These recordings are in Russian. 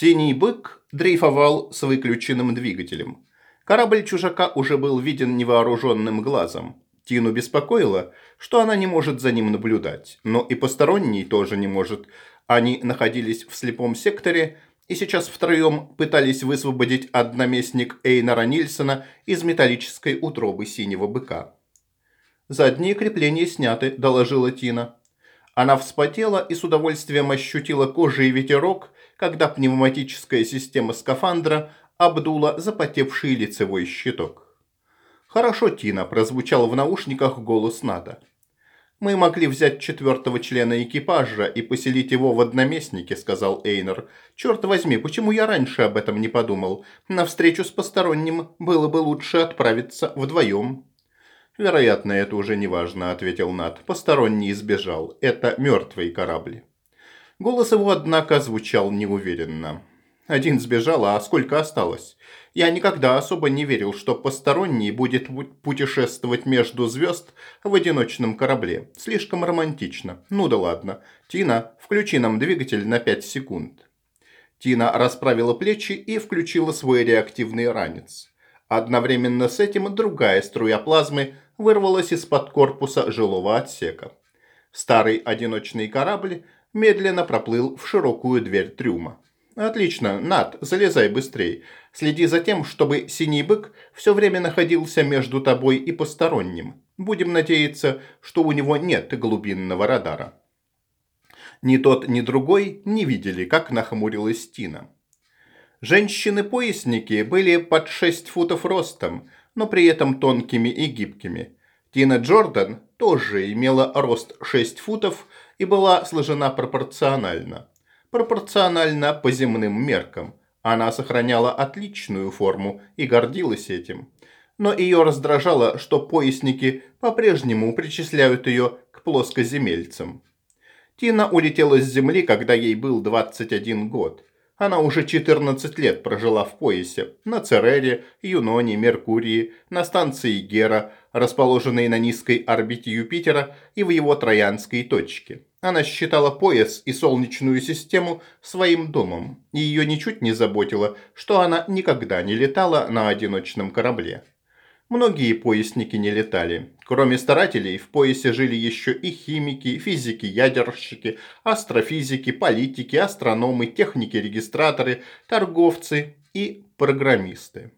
Синий бык дрейфовал с выключенным двигателем. Корабль чужака уже был виден невооруженным глазом. Тину беспокоило, что она не может за ним наблюдать, но и посторонний тоже не может. Они находились в слепом секторе и сейчас втроем пытались высвободить одноместник Эйнара Нильсона из металлической утробы синего быка. «Задние крепления сняты», – доложила Тина. Она вспотела и с удовольствием ощутила кожей ветерок, когда пневматическая система скафандра обдула запотевший лицевой щиток. «Хорошо, Тина», – прозвучал в наушниках голос Ната. «Мы могли взять четвертого члена экипажа и поселить его в одноместнике», – сказал Эйнер. «Черт возьми, почему я раньше об этом не подумал? На встречу с посторонним было бы лучше отправиться вдвоем». «Вероятно, это уже не важно», – ответил Нат. «Посторонний сбежал. Это мертвый корабль». Голос его, однако, звучал неуверенно. Один сбежал, а сколько осталось? Я никогда особо не верил, что посторонний будет путешествовать между звезд в одиночном корабле. Слишком романтично. Ну да ладно. Тина, включи нам двигатель на 5 секунд. Тина расправила плечи и включила свой реактивный ранец. Одновременно с этим другая струя плазмы вырвалась из-под корпуса жилого отсека. Старый одиночный корабль медленно проплыл в широкую дверь трюма. «Отлично, Над, залезай быстрей. Следи за тем, чтобы синий бык все время находился между тобой и посторонним. Будем надеяться, что у него нет глубинного радара». Ни тот, ни другой не видели, как нахмурилась Тина. Женщины-поясники были под 6 футов ростом, но при этом тонкими и гибкими. Тина Джордан тоже имела рост 6 футов и была сложена пропорционально. Пропорционально по земным меркам. Она сохраняла отличную форму и гордилась этим. Но ее раздражало, что поясники по-прежнему причисляют ее к плоскоземельцам. Тина улетела с Земли, когда ей был 21 год. Она уже 14 лет прожила в поясе, на Церере, Юноне, Меркурии, на станции Гера, расположенной на низкой орбите Юпитера и в его троянской точке. Она считала пояс и Солнечную систему своим домом, и ее ничуть не заботило, что она никогда не летала на одиночном корабле. Многие поясники не летали. Кроме старателей, в поясе жили еще и химики, физики-ядерщики, астрофизики, политики, астрономы, техники-регистраторы, торговцы и программисты.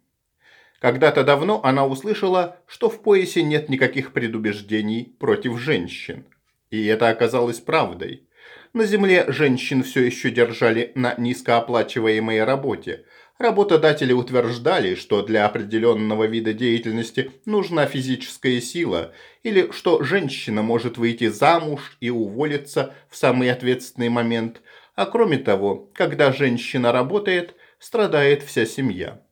Когда-то давно она услышала, что в поясе нет никаких предубеждений против женщин. И это оказалось правдой. На Земле женщин все еще держали на низкооплачиваемой работе – Работодатели утверждали, что для определенного вида деятельности нужна физическая сила, или что женщина может выйти замуж и уволиться в самый ответственный момент, а кроме того, когда женщина работает, страдает вся семья.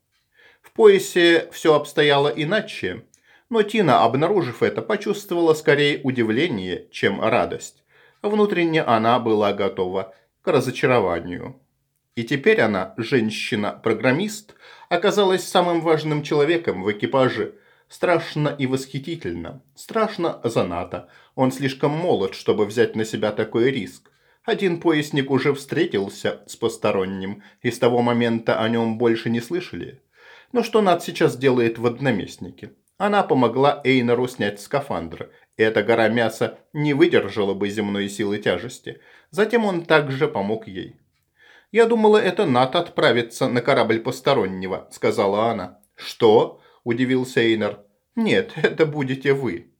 В поясе все обстояло иначе, но Тина, обнаружив это, почувствовала скорее удивление, чем радость. Внутренне она была готова к разочарованию. И теперь она, женщина-программист, оказалась самым важным человеком в экипаже. Страшно и восхитительно. Страшно за НАТО. Он слишком молод, чтобы взять на себя такой риск. Один поясник уже встретился с посторонним, и с того момента о нем больше не слышали. Но что Над сейчас делает в одноместнике? Она помогла Эйнору снять скафандр. Эта гора мяса не выдержала бы земной силы тяжести. Затем он также помог ей. «Я думала, это Нат отправится на корабль постороннего», – сказала она. «Что?» – удивился Эйнер. «Нет, это будете вы».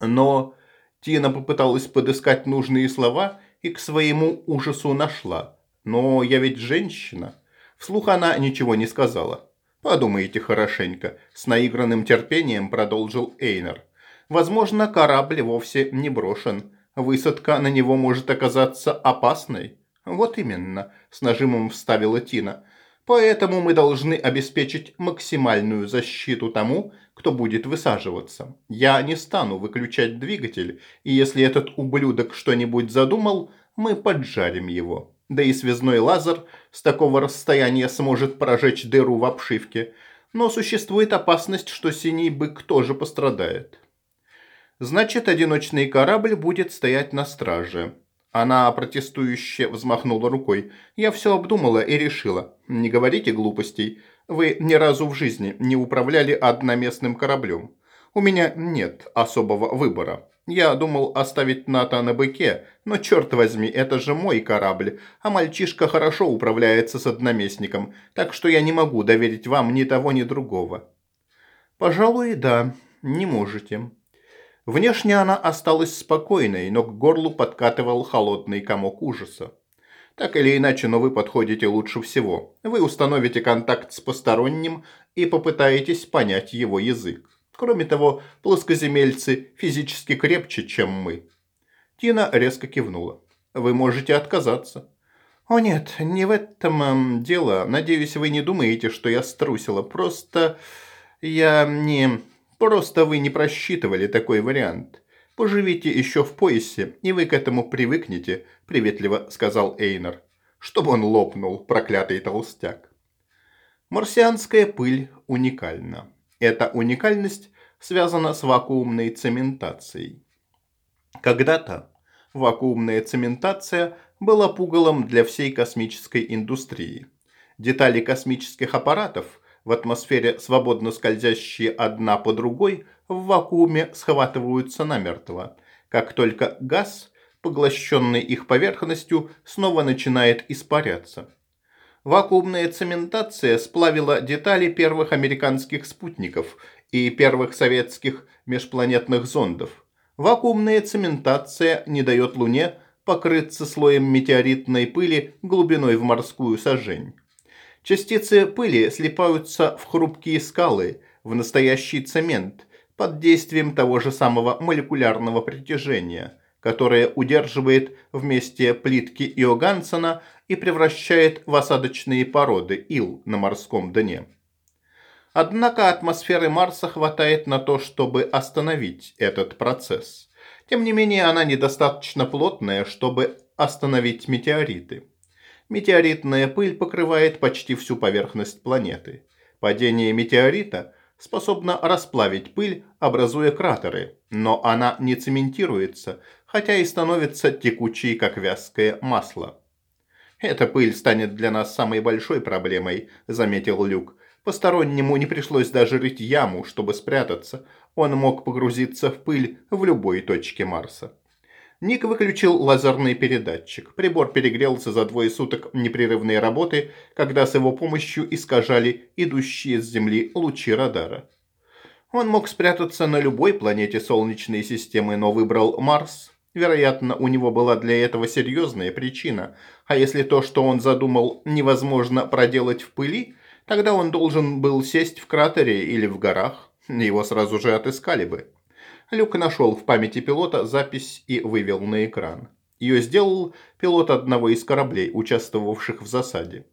Но Тина попыталась подыскать нужные слова и к своему ужасу нашла. «Но я ведь женщина». Вслух она ничего не сказала. «Подумайте хорошенько», – с наигранным терпением продолжил Эйнер. «Возможно, корабль вовсе не брошен. Высадка на него может оказаться опасной». «Вот именно», – с нажимом вставила Тина. «Поэтому мы должны обеспечить максимальную защиту тому, кто будет высаживаться. Я не стану выключать двигатель, и если этот ублюдок что-нибудь задумал, мы поджарим его. Да и связной лазер с такого расстояния сможет прожечь дыру в обшивке. Но существует опасность, что синий бык тоже пострадает». «Значит, одиночный корабль будет стоять на страже», Она протестующе взмахнула рукой. «Я все обдумала и решила. Не говорите глупостей. Вы ни разу в жизни не управляли одноместным кораблем. У меня нет особого выбора. Я думал оставить НАТО на быке, но черт возьми, это же мой корабль, а мальчишка хорошо управляется с одноместником, так что я не могу доверить вам ни того, ни другого». «Пожалуй, да, не можете». Внешне она осталась спокойной, но к горлу подкатывал холодный комок ужаса. Так или иначе, но вы подходите лучше всего. Вы установите контакт с посторонним и попытаетесь понять его язык. Кроме того, плоскоземельцы физически крепче, чем мы. Тина резко кивнула. Вы можете отказаться. О нет, не в этом эм, дело. Надеюсь, вы не думаете, что я струсила. Просто я не... Просто вы не просчитывали такой вариант. Поживите еще в поясе, и вы к этому привыкнете, приветливо сказал Эйнер. Чтобы он лопнул, проклятый толстяк. Марсианская пыль уникальна. Эта уникальность связана с вакуумной цементацией. Когда-то вакуумная цементация была пугалом для всей космической индустрии. Детали космических аппаратов – в атмосфере свободно скользящие одна по другой, в вакууме схватываются намертво. Как только газ, поглощенный их поверхностью, снова начинает испаряться. Вакуумная цементация сплавила детали первых американских спутников и первых советских межпланетных зондов. Вакуумная цементация не дает Луне покрыться слоем метеоритной пыли глубиной в морскую сажень. Частицы пыли слипаются в хрупкие скалы, в настоящий цемент, под действием того же самого молекулярного притяжения, которое удерживает вместе плитки Иогансена и превращает в осадочные породы ил на морском дне. Однако атмосферы Марса хватает на то, чтобы остановить этот процесс. Тем не менее, она недостаточно плотная, чтобы остановить метеориты метеоритная пыль покрывает почти всю поверхность планеты. Падение метеорита способно расплавить пыль, образуя кратеры, но она не цементируется, хотя и становится текучей, как вязкое масло. «Эта пыль станет для нас самой большой проблемой», – заметил Люк. Постороннему не пришлось даже рыть яму, чтобы спрятаться. Он мог погрузиться в пыль в любой точке Марса. Ник выключил лазерный передатчик. Прибор перегрелся за двое суток непрерывной работы, когда с его помощью искажали идущие с Земли лучи радара. Он мог спрятаться на любой планете Солнечной системы, но выбрал Марс. Вероятно, у него была для этого серьезная причина. А если то, что он задумал, невозможно проделать в пыли, тогда он должен был сесть в кратере или в горах. Его сразу же отыскали бы. Люк нашел в памяти пилота запись и вывел на экран. Ее сделал пилот одного из кораблей, участвовавших в засаде.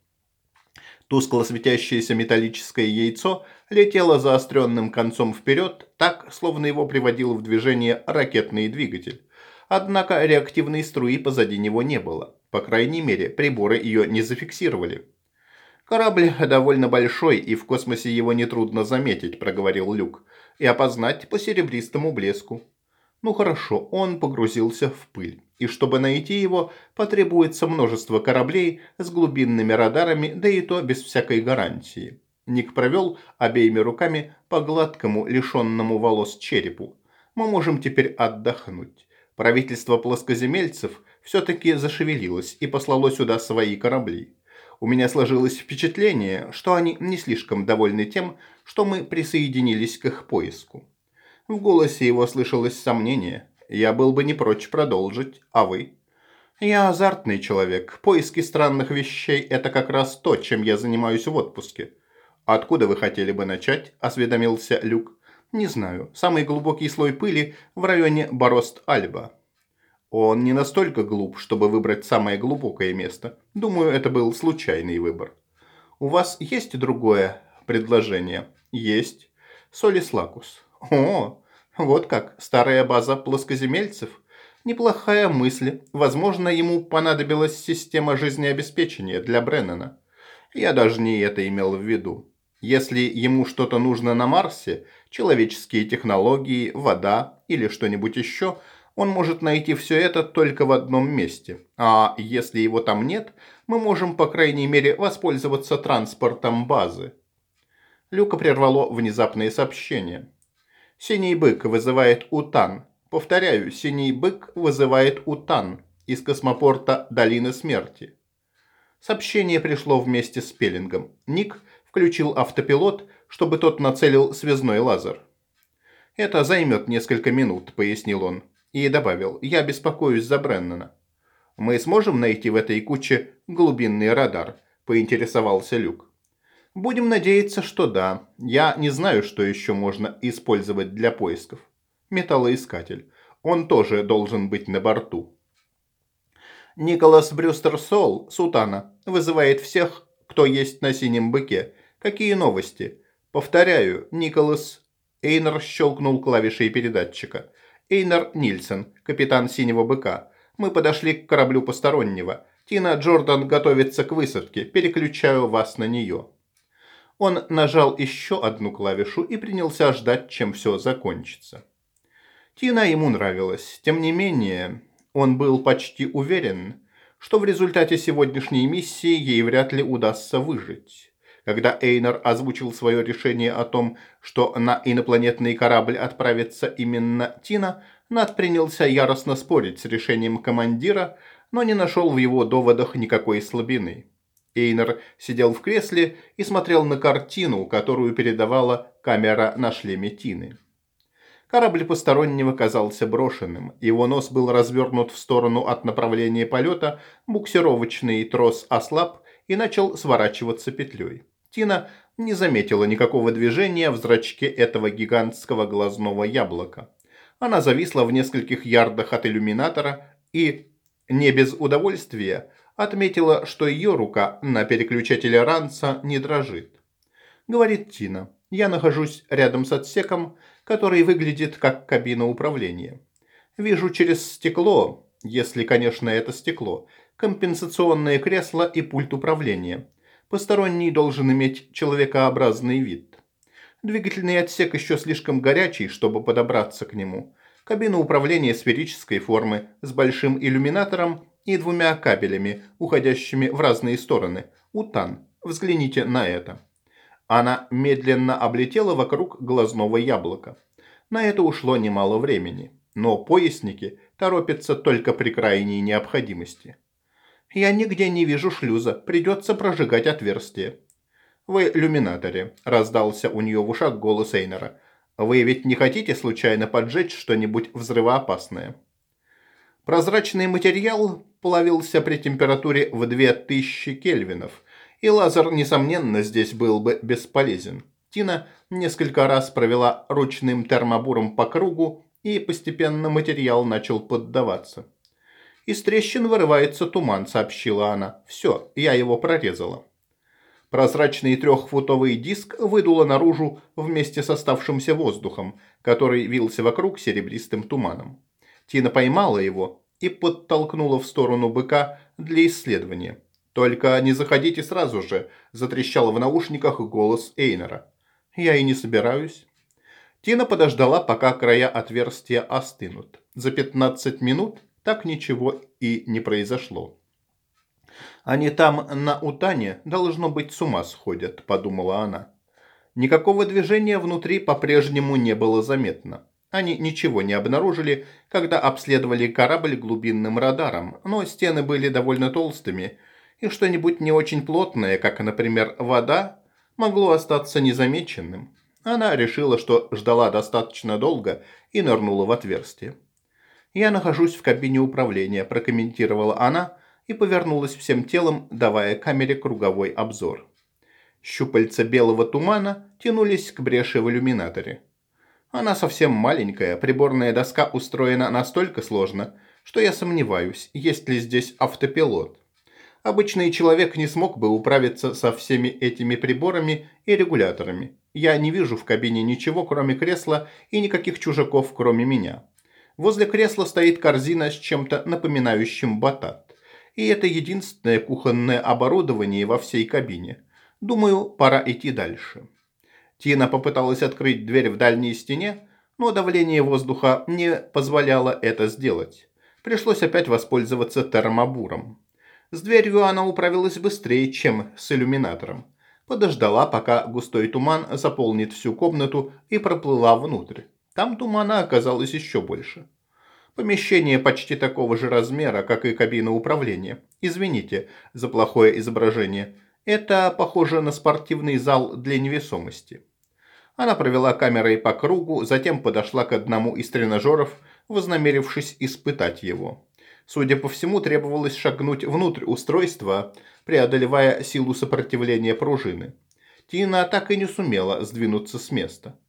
Тускло светящееся металлическое яйцо летело заостренным концом вперед, так, словно его приводил в движение ракетный двигатель. Однако реактивной струи позади него не было. По крайней мере, приборы ее не зафиксировали. «Корабль довольно большой, и в космосе его нетрудно заметить», – проговорил Люк и опознать по серебристому блеску. Ну хорошо, он погрузился в пыль. И чтобы найти его, потребуется множество кораблей с глубинными радарами, да и то без всякой гарантии. Ник провел обеими руками по гладкому, лишенному волос черепу. Мы можем теперь отдохнуть. Правительство плоскоземельцев все-таки зашевелилось и послало сюда свои корабли. У меня сложилось впечатление, что они не слишком довольны тем, что мы присоединились к их поиску. В голосе его слышалось сомнение. Я был бы не прочь продолжить, а вы? Я азартный человек. Поиски странных вещей – это как раз то, чем я занимаюсь в отпуске. Откуда вы хотели бы начать? – осведомился Люк. Не знаю. Самый глубокий слой пыли в районе Борост-Альба. Он не настолько глуп, чтобы выбрать самое глубокое место. Думаю, это был случайный выбор. У вас есть другое предложение? Есть. Солис Лакус. О, вот как, старая база плоскоземельцев. Неплохая мысль. Возможно, ему понадобилась система жизнеобеспечения для Бреннана. Я даже не это имел в виду. Если ему что-то нужно на Марсе, человеческие технологии, вода или что-нибудь еще – Он может найти все это только в одном месте. А если его там нет, мы можем, по крайней мере, воспользоваться транспортом базы. Люка прервало внезапное сообщение. «Синий бык вызывает Утан. Повторяю, синий бык вызывает Утан из космопорта Долины Смерти». Сообщение пришло вместе с пеллингом. Ник включил автопилот, чтобы тот нацелил связной лазер. «Это займет несколько минут», — пояснил он. И добавил, «Я беспокоюсь за Бреннана». «Мы сможем найти в этой куче глубинный радар?» – поинтересовался Люк. «Будем надеяться, что да. Я не знаю, что еще можно использовать для поисков. Металлоискатель. Он тоже должен быть на борту». Николас Брюстер Сол, Сутана, вызывает всех, кто есть на синем быке. Какие новости? Повторяю, Николас... Эйнер щелкнул клавишей передатчика. Эйнер Нильсон, капитан синего быка. Мы подошли к кораблю постороннего. Тина Джордан готовится к высадке. Переключаю вас на нее». Он нажал еще одну клавишу и принялся ждать, чем все закончится. Тина ему нравилась. Тем не менее, он был почти уверен, что в результате сегодняшней миссии ей вряд ли удастся выжить. Когда Эйнер озвучил свое решение о том, что на инопланетный корабль отправится именно Тина, Над принялся яростно спорить с решением командира, но не нашел в его доводах никакой слабины. Эйнер сидел в кресле и смотрел на картину, которую передавала камера на шлеме Тины. Корабль постороннего казался брошенным, его нос был развернут в сторону от направления полета, буксировочный трос ослаб и начал сворачиваться петлей. Тина не заметила никакого движения в зрачке этого гигантского глазного яблока. Она зависла в нескольких ярдах от иллюминатора и, не без удовольствия, отметила, что ее рука на переключателе ранца не дрожит. Говорит Тина, я нахожусь рядом с отсеком, который выглядит как кабина управления. Вижу через стекло, если, конечно, это стекло, компенсационное кресло и пульт управления. Посторонний должен иметь человекообразный вид. Двигательный отсек еще слишком горячий, чтобы подобраться к нему. Кабина управления сферической формы с большим иллюминатором и двумя кабелями, уходящими в разные стороны. Утан. Взгляните на это. Она медленно облетела вокруг глазного яблока. На это ушло немало времени. Но поясники торопятся только при крайней необходимости. «Я нигде не вижу шлюза. Придется прожигать отверстие». «В иллюминаторе», – раздался у нее в ушах голос Эйнера. «Вы ведь не хотите случайно поджечь что-нибудь взрывоопасное?» Прозрачный материал плавился при температуре в 2000 кельвинов, и лазер, несомненно, здесь был бы бесполезен. Тина несколько раз провела ручным термобуром по кругу, и постепенно материал начал поддаваться. «Из трещин вырывается туман», — сообщила она. «Все, я его прорезала». Прозрачный трехфутовый диск выдуло наружу вместе с оставшимся воздухом, который вился вокруг серебристым туманом. Тина поймала его и подтолкнула в сторону быка для исследования. «Только не заходите сразу же», – затрещал в наушниках голос Эйнера. «Я и не собираюсь». Тина подождала, пока края отверстия остынут. За 15 минут так ничего и не произошло. Они там на Утане, должно быть, с ума сходят, подумала она. Никакого движения внутри по-прежнему не было заметно. Они ничего не обнаружили, когда обследовали корабль глубинным радаром, но стены были довольно толстыми, и что-нибудь не очень плотное, как, например, вода, могло остаться незамеченным. Она решила, что ждала достаточно долго и нырнула в отверстие. «Я нахожусь в кабине управления», – прокомментировала она, и повернулась всем телом, давая камере круговой обзор. Щупальца белого тумана тянулись к бреши в иллюминаторе. Она совсем маленькая, приборная доска устроена настолько сложно, что я сомневаюсь, есть ли здесь автопилот. Обычный человек не смог бы управиться со всеми этими приборами и регуляторами. Я не вижу в кабине ничего, кроме кресла, и никаких чужаков, кроме меня. Возле кресла стоит корзина с чем-то напоминающим батат и это единственное кухонное оборудование во всей кабине. Думаю, пора идти дальше. Тина попыталась открыть дверь в дальней стене, но давление воздуха не позволяло это сделать. Пришлось опять воспользоваться термобуром. С дверью она управилась быстрее, чем с иллюминатором. Подождала, пока густой туман заполнит всю комнату и проплыла внутрь. Там тумана оказалось еще больше. Помещение почти такого же размера, как и кабина управления. Извините за плохое изображение. Это похоже на спортивный зал для невесомости. Она провела камерой по кругу, затем подошла к одному из тренажеров, вознамерившись испытать его. Судя по всему, требовалось шагнуть внутрь устройства, преодолевая силу сопротивления пружины. Тина так и не сумела сдвинуться с места.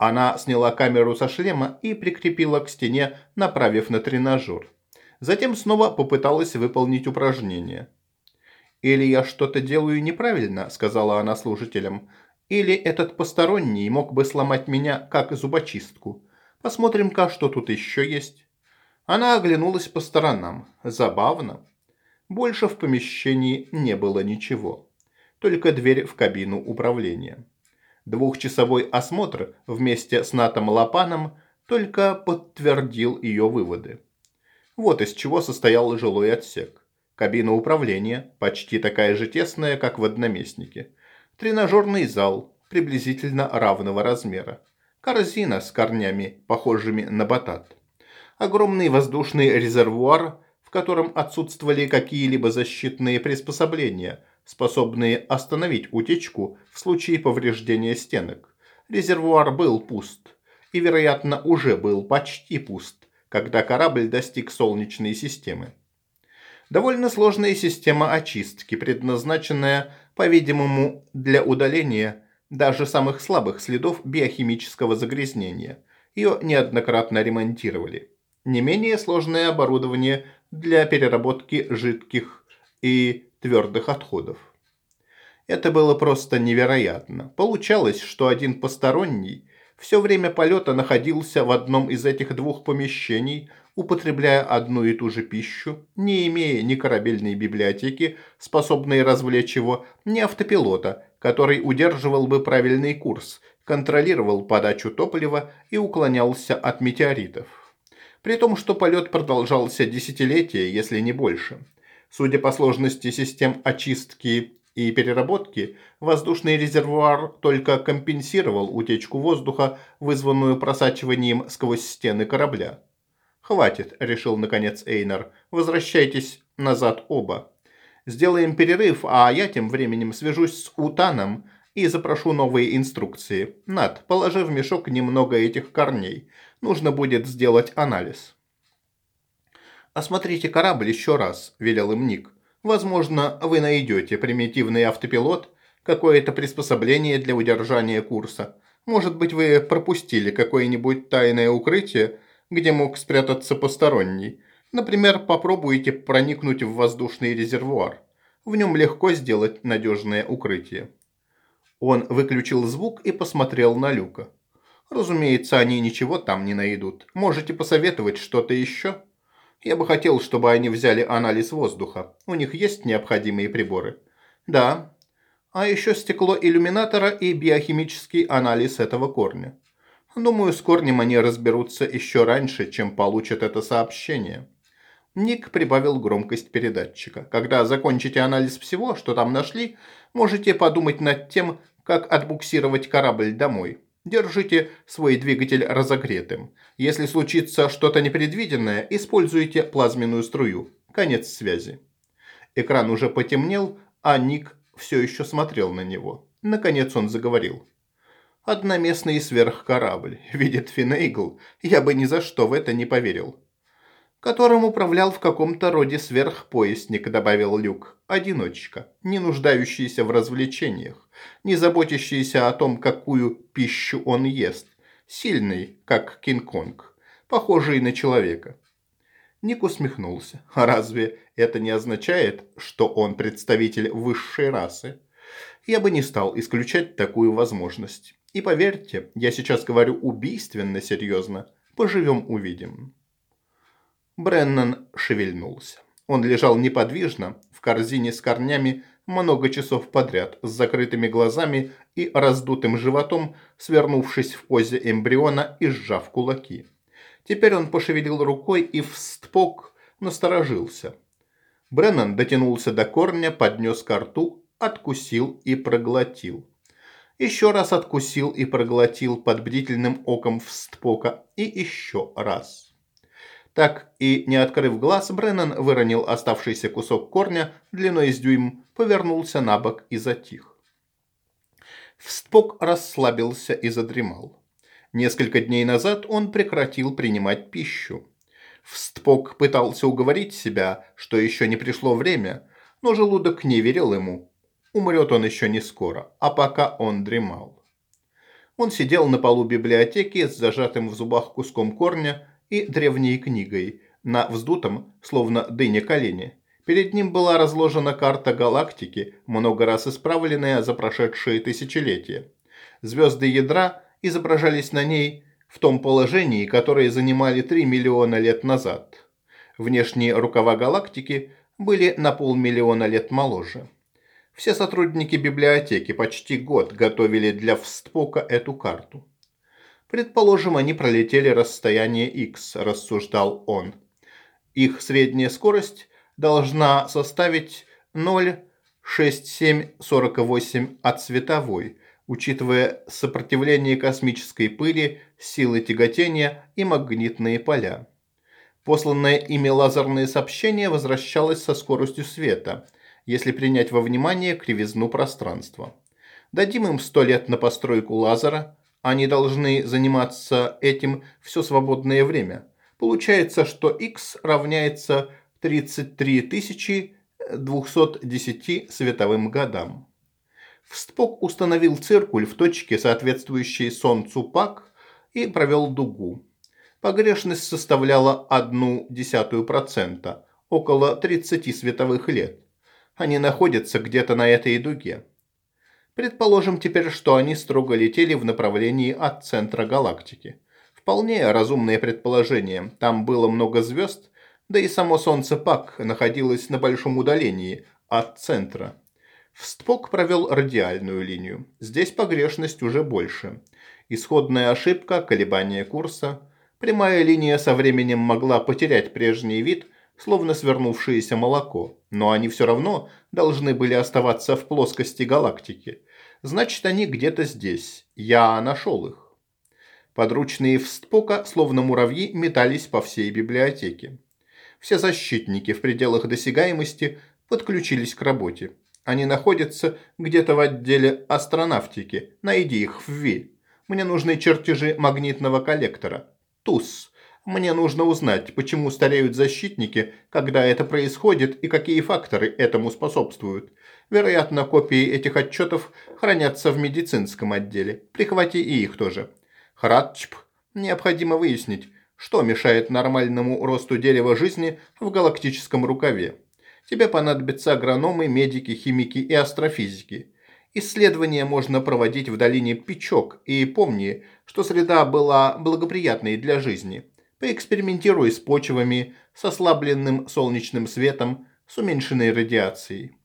Она сняла камеру со шлема и прикрепила к стене, направив на тренажер. Затем снова попыталась выполнить упражнение. «Или я что-то делаю неправильно», – сказала она служителям. «Или этот посторонний мог бы сломать меня, как зубочистку. Посмотрим-ка, что тут еще есть». Она оглянулась по сторонам. Забавно. Больше в помещении не было ничего. Только дверь в кабину управления. Двухчасовой осмотр вместе с Натом Лопаном только подтвердил ее выводы. Вот из чего состоял жилой отсек. Кабина управления, почти такая же тесная, как в одноместнике. Тренажерный зал, приблизительно равного размера. Корзина с корнями, похожими на батат. Огромный воздушный резервуар, в котором отсутствовали какие-либо защитные приспособления – способные остановить утечку в случае повреждения стенок. Резервуар был пуст. И, вероятно, уже был почти пуст, когда корабль достиг Солнечной системы. Довольно сложная система очистки, предназначенная, по-видимому, для удаления даже самых слабых следов биохимического загрязнения. Ее неоднократно ремонтировали. Не менее сложное оборудование для переработки жидких и твердых отходов. Это было просто невероятно. Получалось, что один посторонний все время полета находился в одном из этих двух помещений, употребляя одну и ту же пищу, не имея ни корабельной библиотеки, способной развлечь его, ни автопилота, который удерживал бы правильный курс, контролировал подачу топлива и уклонялся от метеоритов. При том, что полет продолжался десятилетия, если не больше – Судя по сложности систем очистки и переработки, воздушный резервуар только компенсировал утечку воздуха, вызванную просачиванием сквозь стены корабля. «Хватит», – решил наконец Эйнар. «Возвращайтесь назад оба. Сделаем перерыв, а я тем временем свяжусь с Утаном и запрошу новые инструкции. Над, положи в мешок немного этих корней. Нужно будет сделать анализ». «Осмотрите корабль еще раз», – велел им Ник. «Возможно, вы найдете примитивный автопилот, какое-то приспособление для удержания курса. Может быть, вы пропустили какое-нибудь тайное укрытие, где мог спрятаться посторонний. Например, попробуйте проникнуть в воздушный резервуар. В нем легко сделать надежное укрытие». Он выключил звук и посмотрел на Люка. «Разумеется, они ничего там не найдут. Можете посоветовать что-то еще?» Я бы хотел, чтобы они взяли анализ воздуха. У них есть необходимые приборы? Да. А еще стекло иллюминатора и биохимический анализ этого корня. Думаю, с корнем они разберутся еще раньше, чем получат это сообщение. Ник прибавил громкость передатчика. Когда закончите анализ всего, что там нашли, можете подумать над тем, как отбуксировать корабль домой. Держите свой двигатель разогретым. Если случится что-то непредвиденное, используйте плазменную струю. Конец связи. Экран уже потемнел, а Ник все еще смотрел на него. Наконец он заговорил. «Одноместный сверхкорабль. Видит Финейгл. Я бы ни за что в это не поверил которым управлял в каком-то роде сверхпоясник, добавил Люк. Одиночка, не нуждающийся в развлечениях, не заботящийся о том, какую пищу он ест. Сильный, как Кинг-Конг, похожий на человека. Ник усмехнулся. А разве это не означает, что он представитель высшей расы? Я бы не стал исключать такую возможность. И поверьте, я сейчас говорю убийственно серьезно. Поживем увидим. Бреннан шевельнулся. Он лежал неподвижно в корзине с корнями много часов подряд с закрытыми глазами и раздутым животом, свернувшись в позе эмбриона и сжав кулаки. Теперь он пошевелил рукой и в стпок насторожился. Бреннан дотянулся до корня, поднес ко рту, откусил и проглотил. Еще раз откусил и проглотил под бдительным оком Встпока и еще раз. Так и не открыв глаз, Бреннан выронил оставшийся кусок корня длиной с дюйм, повернулся на бок и затих. Встпок расслабился и задремал. Несколько дней назад он прекратил принимать пищу. Встпок пытался уговорить себя, что еще не пришло время, но желудок не верил ему. Умрет он еще не скоро, а пока он дремал. Он сидел на полу библиотеки с зажатым в зубах куском корня и древней книгой на вздутом, словно дыня колене. Перед ним была разложена карта галактики, много раз исправленная за прошедшие тысячелетия. Звезды ядра изображались на ней в том положении, которое занимали 3 миллиона лет назад. Внешние рукава галактики были на полмиллиона лет моложе. Все сотрудники библиотеки почти год готовили для Встпока эту карту. Предположим, они пролетели расстояние x, рассуждал он. Их средняя скорость должна составить 0,6748 от световой, учитывая сопротивление космической пыли, силы тяготения и магнитные поля. Посланное ими лазерное сообщение возвращалось со скоростью света, если принять во внимание кривизну пространства. Дадим им сто лет на постройку лазера, они должны заниматься этим все свободное время. Получается, что x равняется 33 210 световым годам. Вспок установил циркуль в точке, соответствующей Солнцу Пак, и провел дугу. Погрешность составляла одну десятую процента, около 30 световых лет. Они находятся где-то на этой дуге. Предположим теперь, что они строго летели в направлении от центра галактики. Вполне разумное предположение. Там было много звезд, да и само Солнце Пак находилось на большом удалении от центра. Встпок провел радиальную линию. Здесь погрешность уже больше. Исходная ошибка, колебание курса. Прямая линия со временем могла потерять прежний вид, словно свернувшееся молоко. Но они все равно должны были оставаться в плоскости галактики. Значит, они где-то здесь. Я нашел их. Подручные Встпока, словно муравьи, метались по всей библиотеке. Все защитники в пределах досягаемости подключились к работе. Они находятся где-то в отделе астронавтики. Найди их в Ви. Мне нужны чертежи магнитного коллектора. ТУС. Мне нужно узнать, почему стареют защитники, когда это происходит и какие факторы этому способствуют. Вероятно, копии этих отчетов хранятся в медицинском отделе. Прихвати и их тоже. Хратчп. Необходимо выяснить, что мешает нормальному росту дерева жизни в галактическом рукаве. Тебе понадобятся агрономы, медики, химики и астрофизики. Исследования можно проводить в долине Печок, и помни, что среда была благоприятной для жизни. Поэкспериментируй с почвами, с ослабленным солнечным светом, с уменьшенной радиацией.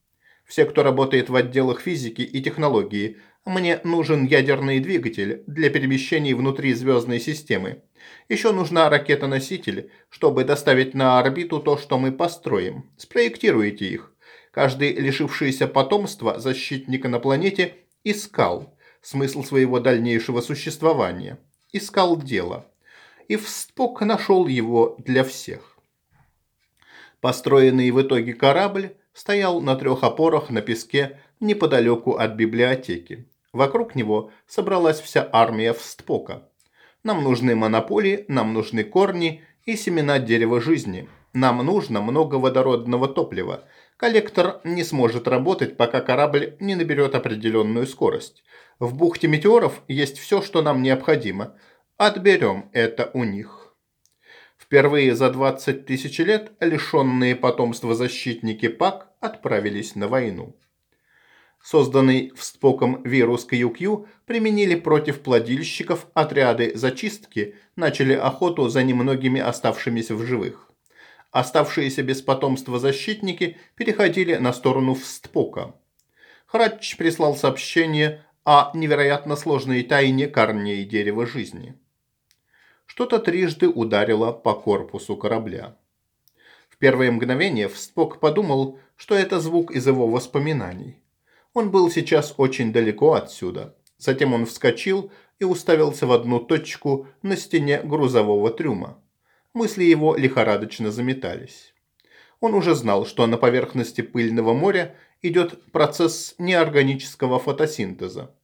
Все, кто работает в отделах физики и технологии, мне нужен ядерный двигатель для перемещений внутри звездной системы. Еще нужна ракета-носитель, чтобы доставить на орбиту то, что мы построим. Спроектируйте их. Каждый лишившийся потомства защитника на планете искал смысл своего дальнейшего существования. Искал дело. И вспок нашел его для всех. Построенный в итоге корабль стоял на трех опорах на песке неподалеку от библиотеки. Вокруг него собралась вся армия Встпока. Нам нужны монополии, нам нужны корни и семена дерева жизни. Нам нужно много водородного топлива. Коллектор не сможет работать, пока корабль не наберет определенную скорость. В бухте метеоров есть все, что нам необходимо. Отберем это у них. Впервые за 20 тысяч лет лишенные потомства защитники ПАК отправились на войну. Созданный в Споком вирус QQ применили против плодильщиков, отряды зачистки начали охоту за немногими оставшимися в живых. Оставшиеся без потомства защитники переходили на сторону Встпока. Храдч прислал сообщение о невероятно сложной тайне корней дерева жизни. Что-то трижды ударило по корпусу корабля. В первое мгновение Спок подумал, что это звук из его воспоминаний. Он был сейчас очень далеко отсюда. Затем он вскочил и уставился в одну точку на стене грузового трюма. Мысли его лихорадочно заметались. Он уже знал, что на поверхности пыльного моря идет процесс неорганического фотосинтеза.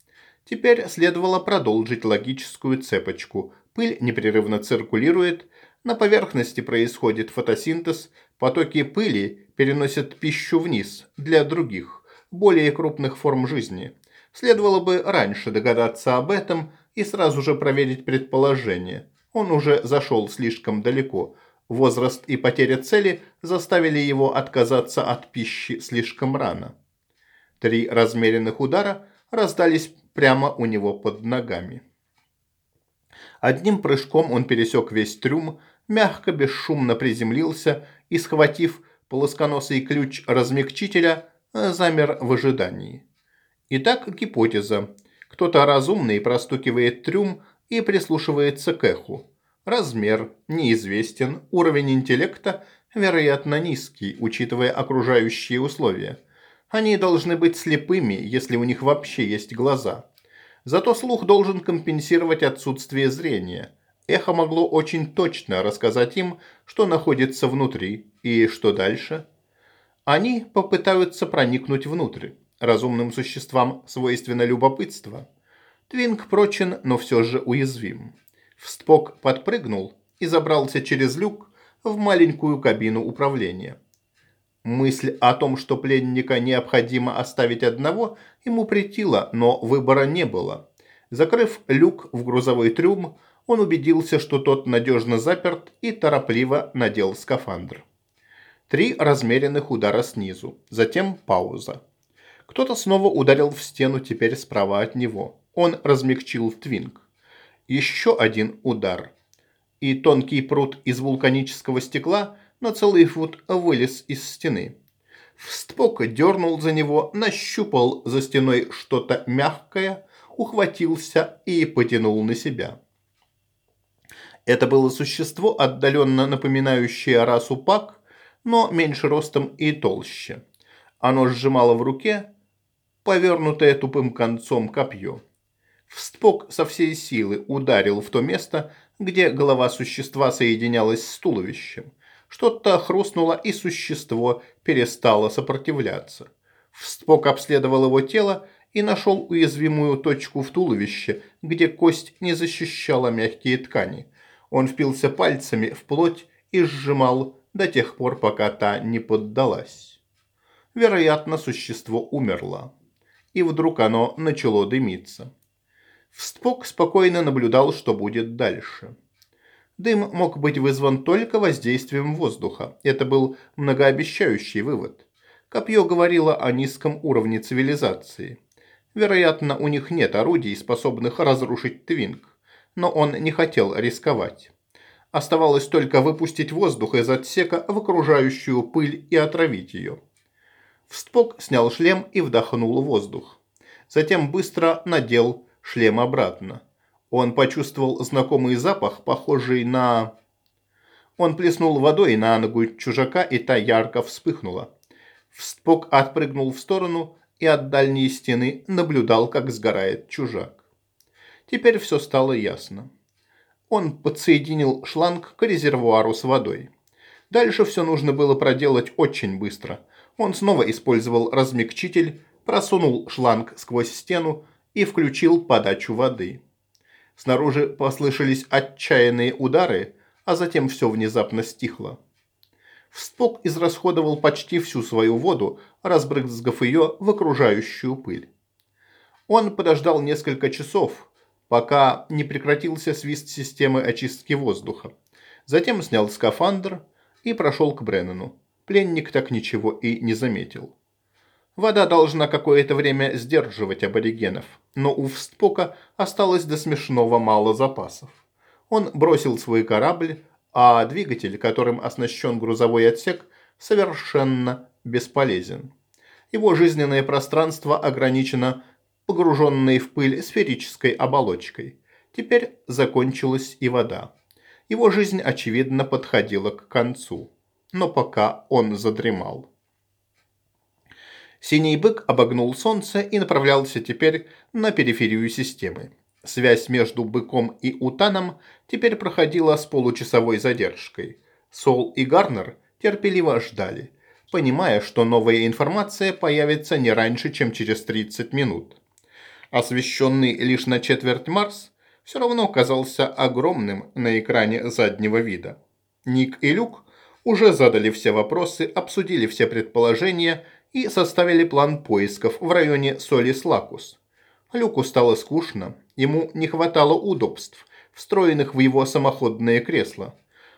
Теперь следовало продолжить логическую цепочку. Пыль непрерывно циркулирует, на поверхности происходит фотосинтез, потоки пыли переносят пищу вниз для других, более крупных форм жизни. Следовало бы раньше догадаться об этом и сразу же проверить предположение. Он уже зашел слишком далеко. Возраст и потеря цели заставили его отказаться от пищи слишком рано. Три размеренных удара раздались прямо у него под ногами. Одним прыжком он пересек весь трюм, мягко, бесшумно приземлился и, схватив плосконосый ключ размягчителя, замер в ожидании. Итак, гипотеза. Кто-то разумный простукивает трюм и прислушивается к эху. Размер неизвестен, уровень интеллекта, вероятно, низкий, учитывая окружающие условия. Они должны быть слепыми, если у них вообще есть глаза. Зато слух должен компенсировать отсутствие зрения. Эхо могло очень точно рассказать им, что находится внутри и что дальше. Они попытаются проникнуть внутрь. Разумным существам свойственно любопытство. Твинг прочен, но все же уязвим. Вспок подпрыгнул и забрался через люк в маленькую кабину управления. Мысль о том, что пленника необходимо оставить одного, ему претила, но выбора не было. Закрыв люк в грузовой трюм, он убедился, что тот надежно заперт и торопливо надел скафандр. Три размеренных удара снизу, затем пауза. Кто-то снова ударил в стену теперь справа от него. Он размягчил твинг. Еще один удар. И тонкий пруд из вулканического стекла на целый фут вылез из стены. Встпок дернул за него, нащупал за стеной что-то мягкое, ухватился и потянул на себя. Это было существо, отдаленно напоминающее расу пак, но меньше ростом и толще. Оно сжимало в руке повернутое тупым концом копье. Вспок со всей силы ударил в то место, где голова существа соединялась с туловищем. Что-то хрустнуло, и существо перестало сопротивляться. Вспок обследовал его тело и нашел уязвимую точку в туловище, где кость не защищала мягкие ткани. Он впился пальцами в плоть и сжимал до тех пор, пока та не поддалась. Вероятно, существо умерло и вдруг оно начало дымиться. Вспок спокойно наблюдал, что будет дальше. Дым мог быть вызван только воздействием воздуха. Это был многообещающий вывод. Копье говорило о низком уровне цивилизации. Вероятно, у них нет орудий, способных разрушить Твинг. Но он не хотел рисковать. Оставалось только выпустить воздух из отсека в окружающую пыль и отравить ее. Вспок снял шлем и вдохнул воздух. Затем быстро надел шлем обратно. Он почувствовал знакомый запах, похожий на... Он плеснул водой на ногу чужака, и та ярко вспыхнула. Вспок отпрыгнул в сторону и от дальней стены наблюдал, как сгорает чужак. Теперь все стало ясно. Он подсоединил шланг к резервуару с водой. Дальше все нужно было проделать очень быстро – он снова использовал размягчитель, просунул шланг сквозь стену и включил подачу воды. Снаружи послышались отчаянные удары, а затем все внезапно стихло. Вспок израсходовал почти всю свою воду, разбрызгав ее в окружающую пыль. Он подождал несколько часов, пока не прекратился свист системы очистки воздуха. Затем снял скафандр и прошел к Бреннану. Пленник так ничего и не заметил. Вода должна какое-то время сдерживать аборигенов, но у Встпока осталось до смешного мало запасов. Он бросил свой корабль, а двигатель, которым оснащен грузовой отсек, совершенно бесполезен. Его жизненное пространство ограничено погруженной в пыль сферической оболочкой. Теперь закончилась и вода. Его жизнь, очевидно, подходила к концу. Но пока он задремал. Синий бык обогнул солнце и направлялся теперь на периферию системы. Связь между быком и утаном теперь проходила с получасовой задержкой. Сол и Гарнер терпеливо ждали, понимая, что новая информация появится не раньше, чем через 30 минут. Освещенный лишь на четверть Марс все равно казался огромным на экране заднего вида. Ник и Люк уже задали все вопросы, обсудили все предположения и составили план поисков в районе Солис-Лакус. Люку стало скучно, ему не хватало удобств, встроенных в его самоходное кресло.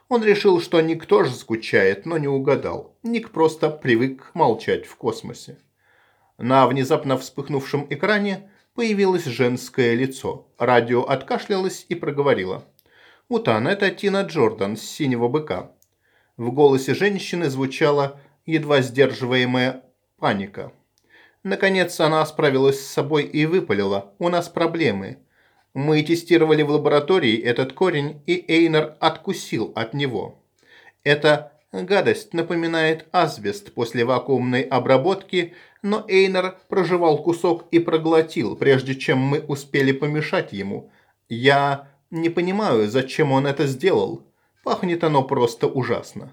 Он решил, что Ник тоже скучает, но не угадал. Ник просто привык молчать в космосе. На внезапно вспыхнувшем экране появилось женское лицо. Радио откашлялось и проговорило. «Утан, это Тина Джордан с «Синего быка». В голосе женщины звучала едва сдерживаемая паника. Наконец она справилась с собой и выпалила. «У нас проблемы. Мы тестировали в лаборатории этот корень, и Эйнер откусил от него. Эта гадость напоминает асбест после вакуумной обработки, но Эйнер прожевал кусок и проглотил, прежде чем мы успели помешать ему. Я не понимаю, зачем он это сделал. Пахнет оно просто ужасно.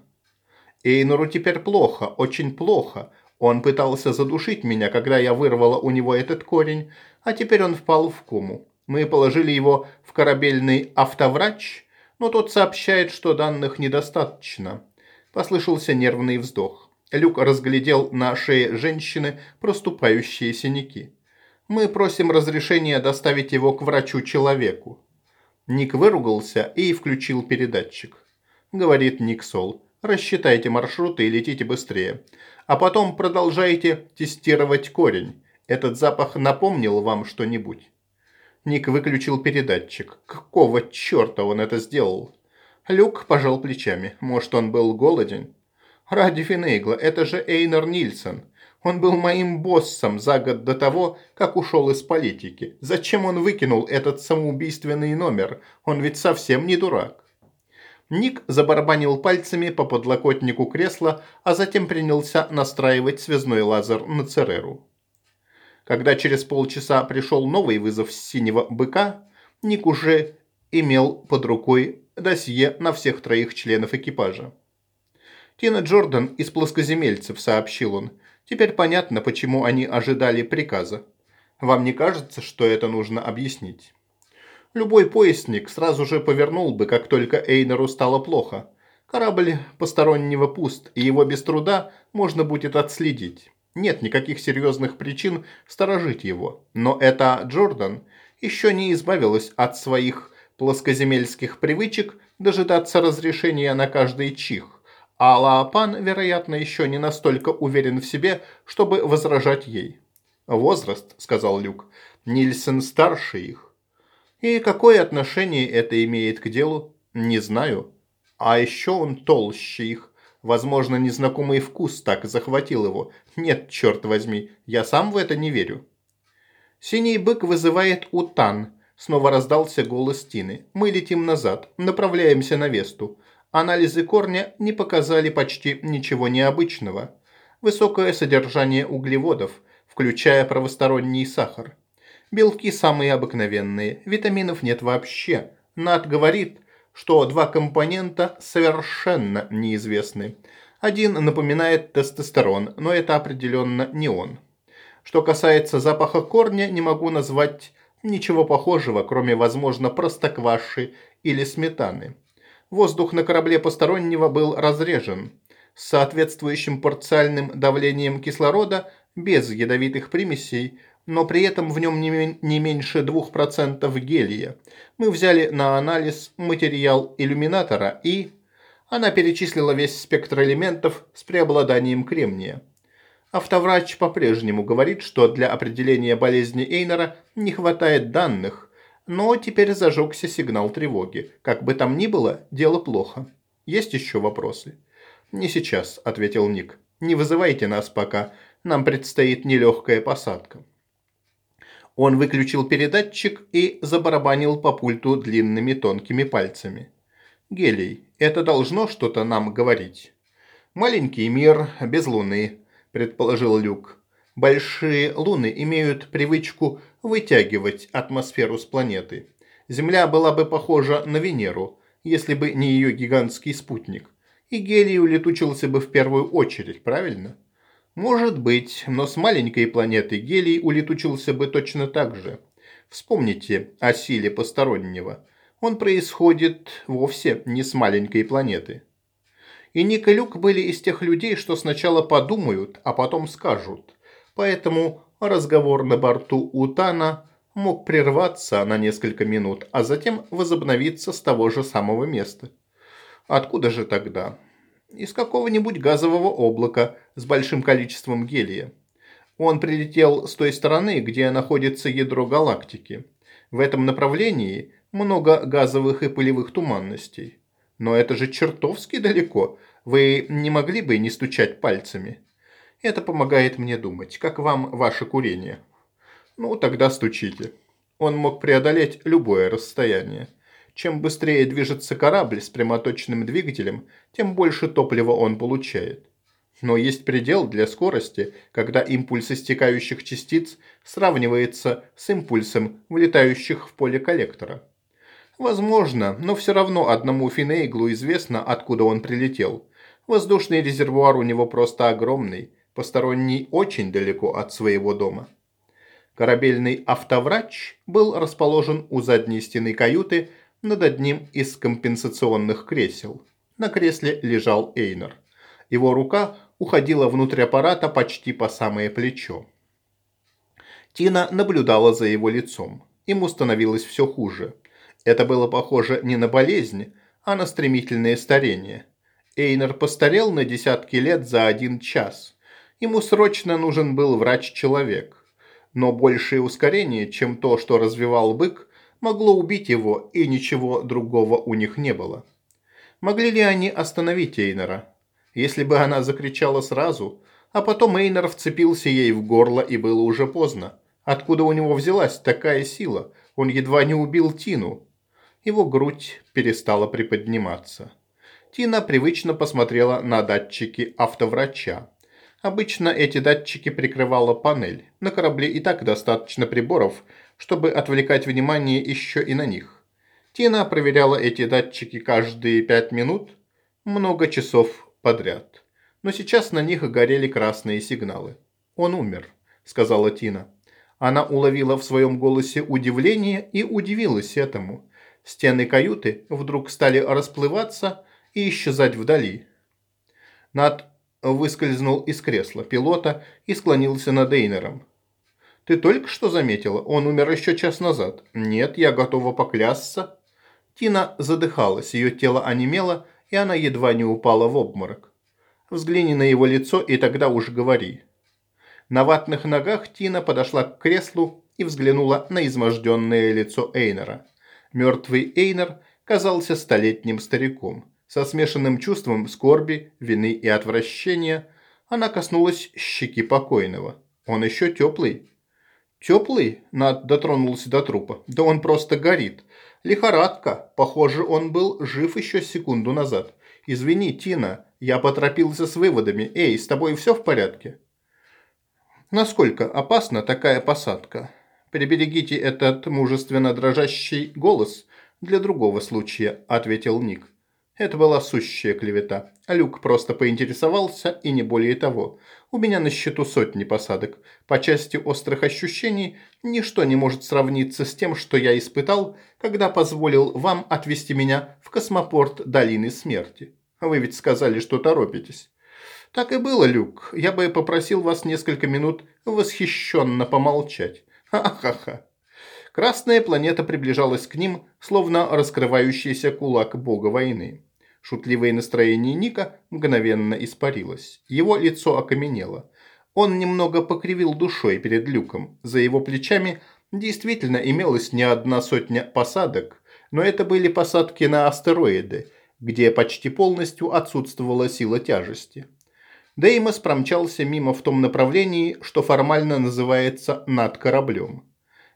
Эйнору теперь плохо, очень плохо. Он пытался задушить меня, когда я вырвала у него этот корень, а теперь он впал в кому. Мы положили его в корабельный автоврач, но тот сообщает, что данных недостаточно. Послышался нервный вздох. Люк разглядел на шее женщины проступающие синяки. Мы просим разрешения доставить его к врачу-человеку. Ник выругался и включил передатчик. Говорит Ник Сол. Рассчитайте маршруты и летите быстрее. А потом продолжайте тестировать корень. Этот запах напомнил вам что-нибудь? Ник выключил передатчик. Какого черта он это сделал? Люк пожал плечами. Может, он был голоден? Ради Финейгла, это же Эйнер Нильсон. Он был моим боссом за год до того, как ушел из политики. Зачем он выкинул этот самоубийственный номер? Он ведь совсем не дурак. Ник забарабанил пальцами по подлокотнику кресла, а затем принялся настраивать связной лазер на Цереру. Когда через полчаса пришел новый вызов с синего быка, Ник уже имел под рукой досье на всех троих членов экипажа. «Тина Джордан из плоскоземельцев», — сообщил он. «Теперь понятно, почему они ожидали приказа. Вам не кажется, что это нужно объяснить?» Любой поясник сразу же повернул бы, как только Эйнеру стало плохо. Корабль постороннего пуст, и его без труда можно будет отследить. Нет никаких серьезных причин сторожить его. Но эта Джордан еще не избавилась от своих плоскоземельских привычек дожидаться разрешения на каждый чих. А Лаопан, вероятно, еще не настолько уверен в себе, чтобы возражать ей. «Возраст», — сказал Люк, — «Нильсон старше их». И какое отношение это имеет к делу, не знаю. А еще он толще их. Возможно, незнакомый вкус так захватил его. Нет, черт возьми, я сам в это не верю. Синий бык вызывает Утан. Снова раздался голос Тины. Мы летим назад, направляемся на Весту. Анализы корня не показали почти ничего необычного. Высокое содержание углеводов, включая правосторонний сахар. Белки самые обыкновенные, витаминов нет вообще. Над говорит, что два компонента совершенно неизвестны. Один напоминает тестостерон, но это определенно не он. Что касается запаха корня, не могу назвать ничего похожего, кроме, возможно, простокваши или сметаны. Воздух на корабле постороннего был разрежен. С соответствующим парциальным давлением кислорода, без ядовитых примесей – но при этом в нем не меньше 2% гелия. Мы взяли на анализ материал иллюминатора и... Она перечислила весь спектр элементов с преобладанием кремния. Автоврач по-прежнему говорит, что для определения болезни Эйнера не хватает данных, но теперь зажегся сигнал тревоги. Как бы там ни было, дело плохо. Есть еще вопросы? «Не сейчас», – ответил Ник. «Не вызывайте нас пока. Нам предстоит нелегкая посадка. Он выключил передатчик и забарабанил по пульту длинными тонкими пальцами. «Гелий, это должно что-то нам говорить». «Маленький мир, без луны», – предположил Люк. «Большие луны имеют привычку вытягивать атмосферу с планеты. Земля была бы похожа на Венеру, если бы не ее гигантский спутник. И гелий улетучился бы в первую очередь, правильно?» Может быть, но с маленькой планеты гелий улетучился бы точно так же. Вспомните о силе постороннего. Он происходит вовсе не с маленькой планеты. И Ник и Люк были из тех людей, что сначала подумают, а потом скажут. Поэтому разговор на борту Утана мог прерваться на несколько минут, а затем возобновиться с того же самого места. Откуда же тогда? Из какого-нибудь газового облака с большим количеством гелия. Он прилетел с той стороны, где находится ядро галактики. В этом направлении много газовых и пылевых туманностей. Но это же чертовски далеко. Вы не могли бы не стучать пальцами? Это помогает мне думать. Как вам ваше курение? Ну, тогда стучите. Он мог преодолеть любое расстояние. Чем быстрее движется корабль с прямоточным двигателем, тем больше топлива он получает. Но есть предел для скорости, когда импульс истекающих частиц сравнивается с импульсом влетающих в поле коллектора. Возможно, но все равно одному Финейглу известно, откуда он прилетел. Воздушный резервуар у него просто огромный, посторонний очень далеко от своего дома. Корабельный автоврач был расположен у задней стены каюты над одним из компенсационных кресел. На кресле лежал Эйнер. Его рука уходила внутрь аппарата почти по самое плечо. Тина наблюдала за его лицом. Ему становилось все хуже. Это было похоже не на болезнь, а на стремительное старение. Эйнер постарел на десятки лет за один час. Ему срочно нужен был врач-человек. Но большее ускорение, чем то, что развивал бык, могло убить его, и ничего другого у них не было. Могли ли они остановить Эйнера? Если бы она закричала сразу, а потом Эйнер вцепился ей в горло, и было уже поздно. Откуда у него взялась такая сила? Он едва не убил Тину. Его грудь перестала приподниматься. Тина привычно посмотрела на датчики автоврача. Обычно эти датчики прикрывала панель. На корабле и так достаточно приборов, чтобы отвлекать внимание еще и на них. Тина проверяла эти датчики каждые пять минут, много часов подряд. Но сейчас на них горели красные сигналы. «Он умер», – сказала Тина. Она уловила в своем голосе удивление и удивилась этому. Стены каюты вдруг стали расплываться и исчезать вдали. Над выскользнул из кресла пилота и склонился над Эйнером. Ты только что заметила? Он умер еще час назад. Нет, я готова поклясться. Тина задыхалась, ее тело онемело, и она едва не упала в обморок. Взгляни на его лицо, и тогда уж говори. На ватных ногах Тина подошла к креслу и взглянула на изможденное лицо Эйнера. Мертвый Эйнер казался столетним стариком. Со смешанным чувством скорби, вины и отвращения она коснулась щеки покойного. Он еще теплый. «Теплый?» – Над дотронулся до трупа. «Да он просто горит. Лихорадка. Похоже, он был жив еще секунду назад. Извини, Тина, я поторопился с выводами. Эй, с тобой все в порядке?» «Насколько опасна такая посадка?» «Приберегите этот мужественно дрожащий голос для другого случая», – ответил Ник. Это была сущая клевета. Люк просто поинтересовался, и не более того. У меня на счету сотни посадок. По части острых ощущений, ничто не может сравниться с тем, что я испытал, когда позволил вам отвезти меня в космопорт Долины Смерти. Вы ведь сказали, что торопитесь. Так и было, Люк. Я бы попросил вас несколько минут восхищенно помолчать. Ха-ха-ха. Красная планета приближалась к ним, словно раскрывающийся кулак бога войны. Шутливое настроение Ника мгновенно испарилось. Его лицо окаменело. Он немного покривил душой перед люком. За его плечами действительно имелось не одна сотня посадок, но это были посадки на астероиды, где почти полностью отсутствовала сила тяжести. Деймос промчался мимо в том направлении, что формально называется «над кораблем».